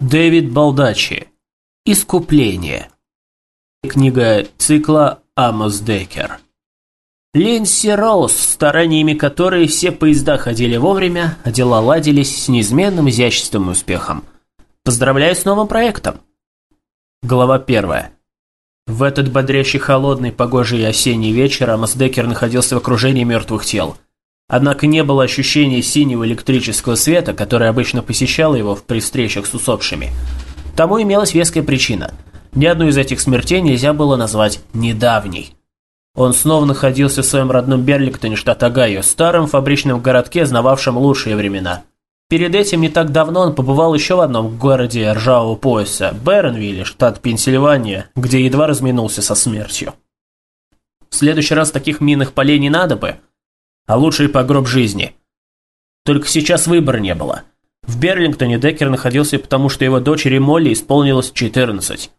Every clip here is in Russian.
Дэвид Балдачи. Искупление. Книга цикла Амос Деккер. Линдси Роуз, стараниями которой все поезда ходили вовремя, а дела ладились с неизменным изяществом и успехом. Поздравляю с новым проектом. Глава первая. В этот бодрящий холодный, погожий осенний вечер Амос Деккер находился в окружении мертвых тел. Однако не было ощущения синего электрического света, которое обычно посещало его при встречах с усопшими. Тому имелась веская причина. Ни одну из этих смертей нельзя было назвать недавней. Он снова находился в своем родном Берлингтоне, штат Огайо, старом фабричном городке, знававшем лучшие времена. Перед этим не так давно он побывал еще в одном городе ржавого пояса – Бернвилле, штат Пенсильвания, где едва разминулся со смертью. В следующий раз таких минных полей не надо бы – а лучший погроб жизни. Только сейчас выбора не было. В Берлингтоне Деккер находился потому, что его дочери Молли исполнилось 14.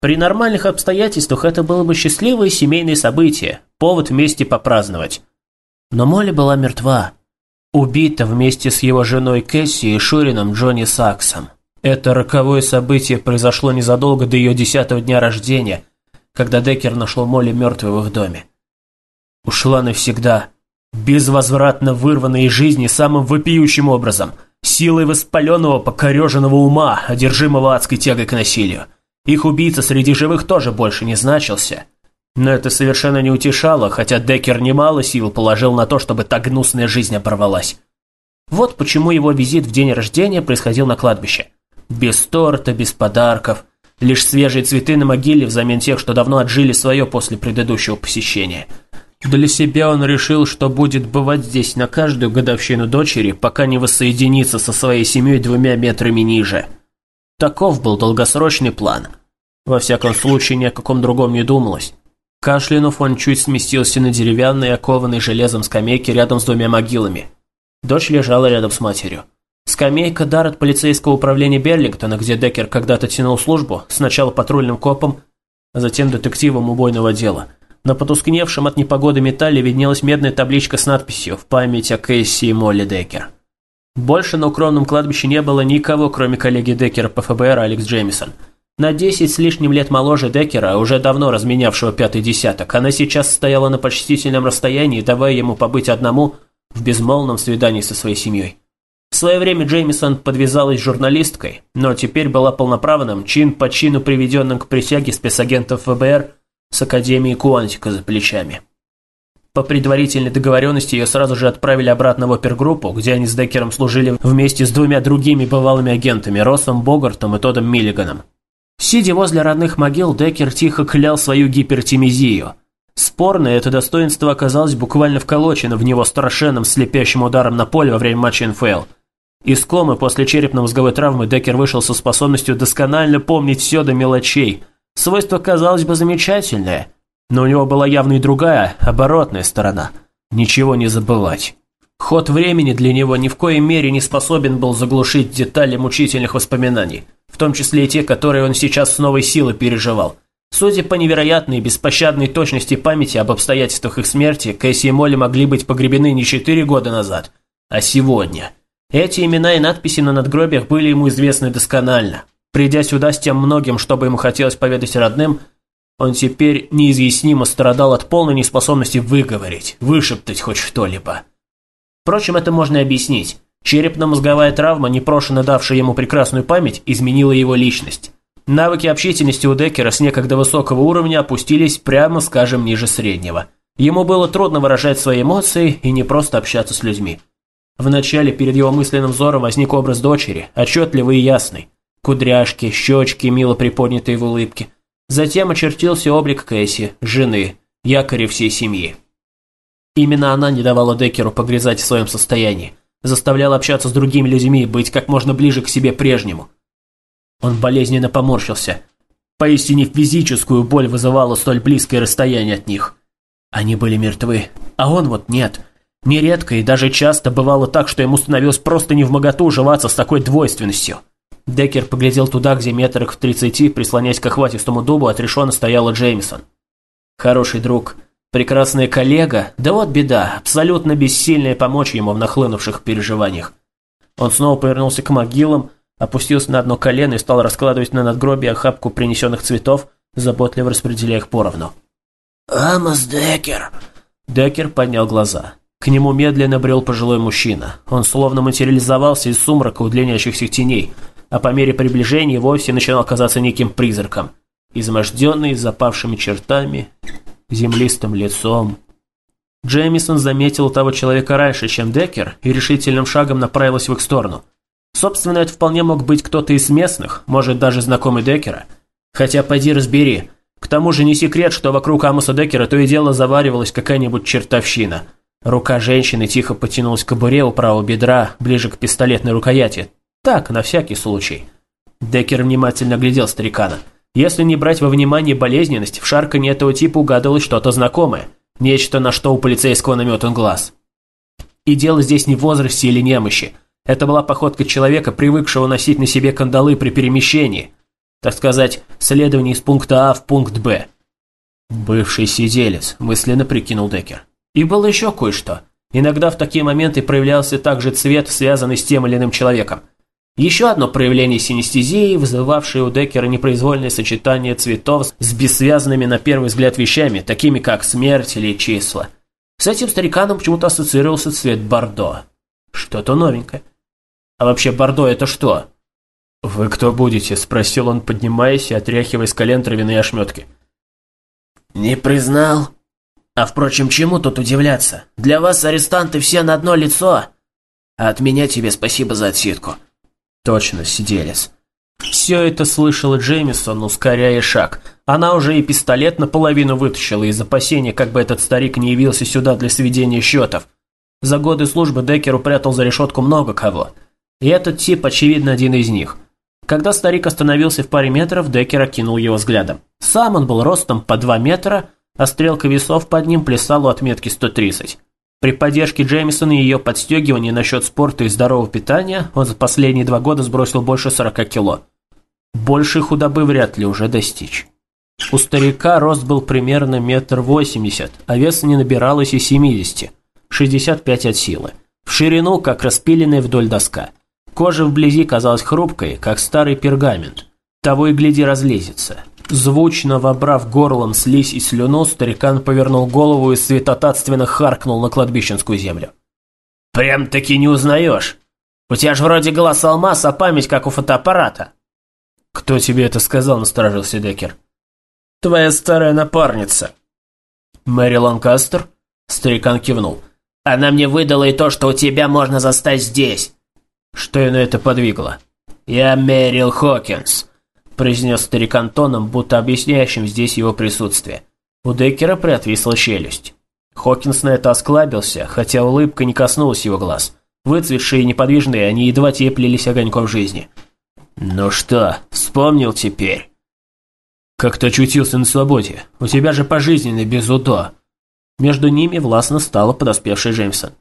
При нормальных обстоятельствах это было бы счастливое семейное событие, повод вместе попраздновать. Но Молли была мертва. Убита вместе с его женой Кэсси и Шурином Джонни Саксом. Это роковое событие произошло незадолго до ее десятого дня рождения, когда Деккер нашел Молли мертвой в их доме. Ушла навсегда, безвозвратно вырванной из жизни самым вопиющим образом, силой воспаленного, покореженного ума, одержимого адской тягой к насилию. Их убийца среди живых тоже больше не значился. Но это совершенно не утешало, хотя Деккер немало сил положил на то, чтобы та гнусная жизнь оборвалась. Вот почему его визит в день рождения происходил на кладбище. Без торта, без подарков, лишь свежие цветы на могиле взамен тех, что давно отжили свое после предыдущего посещения – для себя он решил, что будет бывать здесь на каждую годовщину дочери, пока не воссоединится со своей семьей двумя метрами ниже. Таков был долгосрочный план. Во всяком случае, ни о каком другом не думалось. Кашлянув, он чуть сместился на деревянной, окованной железом скамейке рядом с двумя могилами. Дочь лежала рядом с матерью. Скамейка дар от полицейского управления Берлингтона, где Деккер когда-то тянул службу, сначала патрульным копом, а затем детективом убойного дела – на потускневшем от непогоды металле виднелась медная табличка с надписью «В память о Кэсси и Молли Деккер». Больше на укромном кладбище не было никого, кроме коллеги Деккера по ФБР Алекс Джеймисон. На 10 с лишним лет моложе Деккера, уже давно разменявшего пятый десяток, она сейчас стояла на почтительном расстоянии, давая ему побыть одному в безмолвном свидании со своей семьей. В свое время Джеймисон подвязалась журналисткой, но теперь была полноправным, чин по чину приведенным к присяге спецагентов ФБР с Академией Куантика за плечами. По предварительной договоренности ее сразу же отправили обратно в опергруппу, где они с Деккером служили вместе с двумя другими бывалыми агентами, Россом Богартом и Тодом Миллиганом. Сидя возле родных могил, Деккер тихо клял свою гипертимизию. Спорно, это достоинство оказалось буквально вколочено в него страшенным слепящим ударом на поле во время матча НФЛ. Из комы после черепно-мозговой травмы Деккер вышел со способностью досконально помнить все до мелочей – Свойство казалось бы замечательное, но у него была явно и другая, оборотная сторона. Ничего не забывать. Ход времени для него ни в коей мере не способен был заглушить детали мучительных воспоминаний, в том числе и те, которые он сейчас с новой силой переживал. Судя по невероятной беспощадной точности памяти об обстоятельствах их смерти, Кэсси и Молли могли быть погребены не четыре года назад, а сегодня. Эти имена и надписи на надгробиях были ему известны досконально. Придя сюда с тем многим, чтобы ему хотелось поведать родным, он теперь неизъяснимо страдал от полной неспособности выговорить, вышептать хоть что-либо. Впрочем, это можно объяснить. Черепно-мозговая травма, непрошено давшая ему прекрасную память, изменила его личность. Навыки общительности у Деккера с некогда высокого уровня опустились, прямо скажем, ниже среднего. Ему было трудно выражать свои эмоции и не просто общаться с людьми. Вначале перед его мысленным взором возник образ дочери, отчетливый и ясный. Кудряшки, щечки, мило приподнятые в улыбке. Затем очертился облик Кэсси, жены, якоря всей семьи. Именно она не давала Деккеру погрязать в своем состоянии, заставляла общаться с другими людьми, быть как можно ближе к себе прежнему. Он болезненно поморщился. Поистине физическую боль вызывало столь близкое расстояние от них. Они были мертвы, а он вот нет. Нередко и даже часто бывало так, что ему становилось просто невмоготу уживаться с такой двойственностью. Деккер поглядел туда, где метрах в тридцати, прислонясь к охватистому дубу, отрешенно стояла Джеймисон. Хороший друг, прекрасная коллега, да вот беда, абсолютно бессильная помочь ему в нахлынувших переживаниях. Он снова повернулся к могилам, опустился на одно колено и стал раскладывать на надгробие охапку принесенных цветов, заботливо распределяя их поровну. «Амос Деккер!» Деккер поднял глаза. К нему медленно брел пожилой мужчина. Он словно материализовался из сумрака удлиняющихся теней, а по мере приближения вовсе начинал казаться неким призраком. Изможденный, запавшими чертами, землистым лицом. Джеймисон заметил того человека раньше, чем Деккер, и решительным шагом направился в их сторону. Собственно, это вполне мог быть кто-то из местных, может, даже знакомый Деккера. Хотя, пойди разбери. К тому же не секрет, что вокруг Амоса Деккера то и дело заваривалась какая-нибудь чертовщина. Рука женщины тихо потянулась к кобуре у правого бедра, ближе к пистолетной рукояти. Так, на всякий случай. Деккер внимательно глядел старикана. Если не брать во внимание болезненность, в шарканье этого типа угадывалось что-то знакомое. Нечто, на что у полицейского наметан глаз. И дело здесь не в возрасте или немощи. Это была походка человека, привыкшего носить на себе кандалы при перемещении. Так сказать, следование из пункта А в пункт Б. «Бывший сиделец», – мысленно прикинул Деккер. И было еще кое-что. Иногда в такие моменты проявлялся также цвет, связанный с тем или иным человеком. Еще одно проявление синестезии, вызывавшее у Деккера непроизвольное сочетание цветов с бессвязанными на первый взгляд вещами, такими как смерть или числа. С этим стариканом почему-то ассоциировался цвет бордо. Что-то новенькое. А вообще бордо это что? «Вы кто будете?» – спросил он, поднимаясь и отряхивая с колен травяные ошметки. «Не признал? А впрочем, чему тут удивляться? Для вас арестанты все на одно лицо. А от меня тебе спасибо за отсидку». Точно, сиделец. Все это слышала Джеймисон, ускоряя шаг. Она уже и пистолет наполовину вытащила из опасения, как бы этот старик не явился сюда для сведения счетов. За годы службы Деккер упрятал за решетку много кого. И этот тип, очевидно, один из них. Когда старик остановился в паре метров, Деккер окинул его взглядом. Сам он был ростом по 2 метра, а стрелка весов под ним плясала у отметки 130. При поддержке Джеймисона и ее подстегивании насчет спорта и здорового питания он за последние два года сбросил больше 40 кило. Большей худобы вряд ли уже достичь. У старика рост был примерно метр восемьдесят, а вес не набиралось и 70, 65 от силы. В ширину, как распиленная вдоль доска. Кожа вблизи казалась хрупкой, как старый пергамент. Того и гляди разлезется. Звучно вобрав горлом слизь и слюну, старикан повернул голову и светотатственно харкнул на кладбищенскую землю. «Прям-таки не узнаешь. У тебя же вроде голос алмаз, а память как у фотоаппарата». «Кто тебе это сказал?» – насторожился Деккер. «Твоя старая напарница». «Мэри Ланкастер?» – старикан кивнул. «Она мне выдала и то, что у тебя можно застать здесь». Что ее на это подвигло? «Я Мэрил Хокинс произнес старикан тоном, будто объясняющим здесь его присутствие. У Деккера приотвисла челюсть. Хокинс на это осклабился, хотя улыбка не коснулась его глаз. Выцветшие и неподвижные, они едва теплились огоньком жизни. «Ну что, вспомнил теперь?» «Как ты очутился на свободе? У тебя же пожизненный без УДО». Между ними властно стала подоспевшая Джеймсон.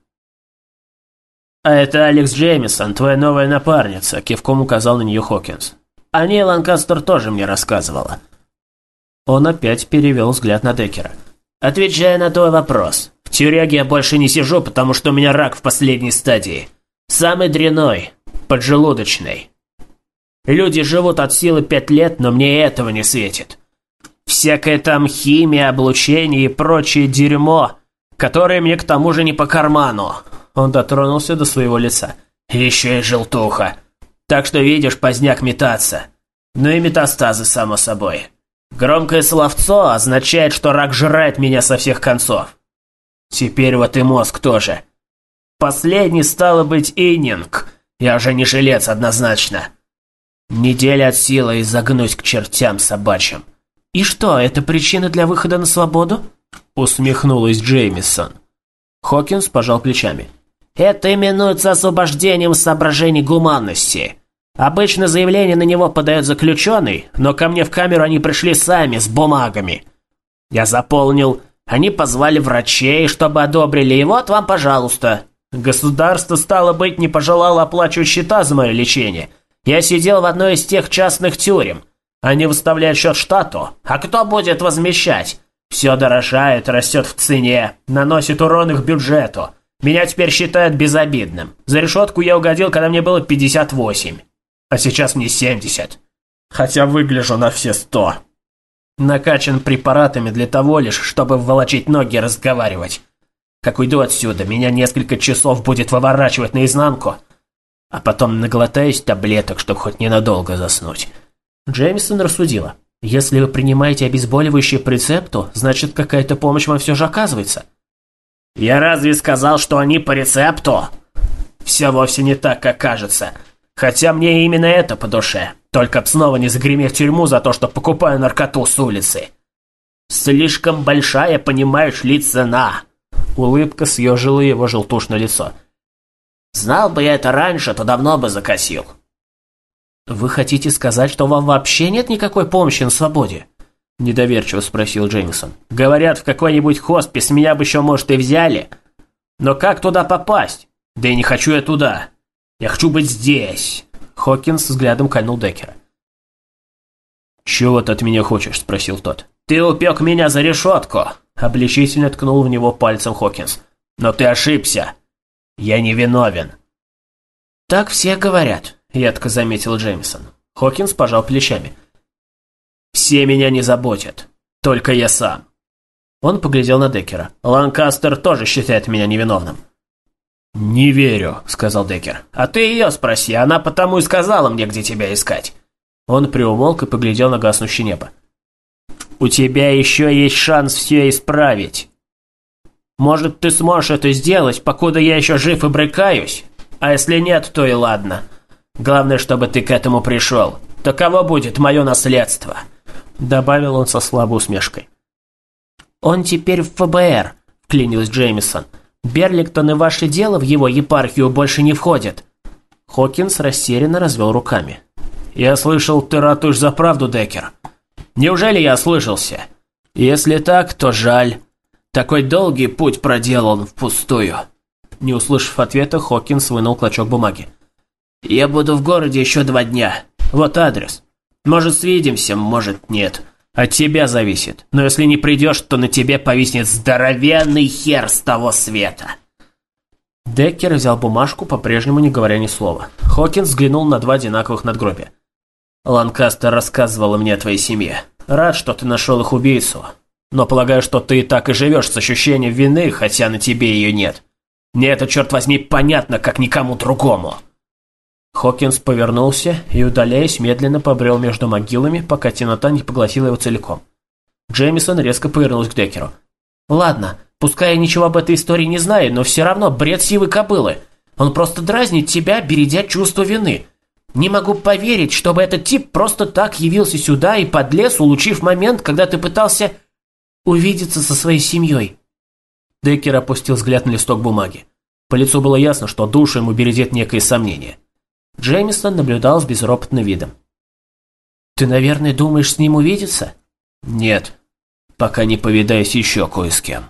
«А это Алекс Джеймисон, твоя новая напарница», – кивком указал на нее Хокинс. О ней Ланкастер тоже мне рассказывала. Он опять перевел взгляд на Деккера. Отвечая на твой вопрос. В тюряге я больше не сижу, потому что у меня рак в последней стадии. Самый дряной, поджелудочный. Люди живут от силы пять лет, но мне этого не светит. Всякая там химия, облучение и прочее дерьмо, которое мне к тому же не по карману. Он дотронулся до своего лица. Еще и желтуха. Так что видишь, поздняк метаться. Ну и метастазы, само собой. Громкое словцо означает, что рак жрает меня со всех концов. Теперь вот и мозг тоже. Последний стало быть ининг. Я уже не жилец однозначно. Неделя от силы и загнуть к чертям собачьим. И что, это причина для выхода на свободу? Усмехнулась Джеймисон. Хокинс пожал плечами. Это именуется освобождением соображений гуманности. Обычно заявление на него подает заключенный, но ко мне в камеру они пришли сами, с бумагами. Я заполнил, они позвали врачей, чтобы одобрили, и вот вам, пожалуйста. Государство, стало быть, не пожелало оплачивать счета за мое лечение. Я сидел в одной из тех частных тюрем. Они выставляют счет штату, а кто будет возмещать? Все дорожает, растет в цене, наносит урон их бюджету. Меня теперь считают безобидным. За решетку я угодил, когда мне было 58. а сейчас мне 70. Хотя выгляжу на все 100. Накачан препаратами для того лишь, чтобы волочить ноги и разговаривать. Как уйду отсюда, меня несколько часов будет выворачивать наизнанку, а потом наглотаюсь таблеток, чтобы хоть ненадолго заснуть. Джеймисон рассудила. Если вы принимаете обезболивающее по рецепту, значит какая-то помощь вам все же оказывается. Я разве сказал, что они по рецепту? Все вовсе не так, как кажется. Хотя мне именно это по душе. Только б снова не загреметь в тюрьму за то, что покупаю наркоту с улицы. Слишком большая, понимаешь ли, цена. Улыбка съежила его желтушное лицо. Знал бы я это раньше, то давно бы закосил. Вы хотите сказать, что вам вообще нет никакой помощи на свободе? Недоверчиво спросил Джеймисон. Говорят, в какой-нибудь хоспис меня бы еще, может, и взяли. Но как туда попасть? Да и не хочу я туда. Я хочу быть здесь. Хокинс взглядом кольнул Деккера. «Чего ты от меня хочешь?» – спросил тот. «Ты упек меня за решетку!» – обличительно ткнул в него пальцем Хокинс. «Но ты ошибся! Я не виновен!» «Так все говорят», – едко заметил Джеймсон. Хокинс пожал плечами. «Все меня не заботят. Только я сам». Он поглядел на Деккера. «Ланкастер тоже считает меня невиновным». «Не верю», — сказал Деккер. «А ты ее спроси, она потому и сказала мне, где тебя искать». Он приумолк и поглядел на гаснущее небо. «У тебя еще есть шанс все исправить. Может, ты сможешь это сделать, покуда я еще жив и брыкаюсь? А если нет, то и ладно. Главное, чтобы ты к этому пришел. Таково будет мое наследство», — добавил он со слабой усмешкой. «Он теперь в ФБР», — вклинилась Джеймисон. Берлингтон и ваше дело в его епархию больше не входят». Хокинс растерянно развел руками. «Я слышал, ты ратуешь за правду, Деккер. Неужели я ослышался? Если так, то жаль. Такой долгий путь проделан впустую». Не услышав ответа, Хокинс вынул клочок бумаги. «Я буду в городе еще два дня. Вот адрес. Может, свидимся, может, нет. От тебя зависит. Но если не придешь, то на тебе повиснет здоровенный хер с того света. Деккер взял бумажку, по-прежнему не говоря ни слова. Хокинс взглянул на два одинаковых надгробия. «Ланкастер рассказывала мне о твоей семье. Рад, что ты нашел их убийцу. Но полагаю, что ты и так и живешь с ощущением вины, хотя на тебе ее нет. Мне это, черт возьми, понятно, как никому другому». Хокинс повернулся и, удаляясь, медленно побрел между могилами, пока темнота не поглотила его целиком. Джеймисон резко повернулся к Деккеру. «Ладно, пускай я ничего об этой истории не знаю, но все равно бред сивой кобылы. Он просто дразнит тебя, бередя чувство вины. Не могу поверить, чтобы этот тип просто так явился сюда и подлез, улучив момент, когда ты пытался увидеться со своей семьей». Деккер опустил взгляд на листок бумаги. По лицу было ясно, что душу ему бередит некое сомнение. Джеймисон наблюдал с безропотным видом. «Ты, наверное, думаешь с ним увидеться?» «Нет, пока не повидаюсь еще кое с кем».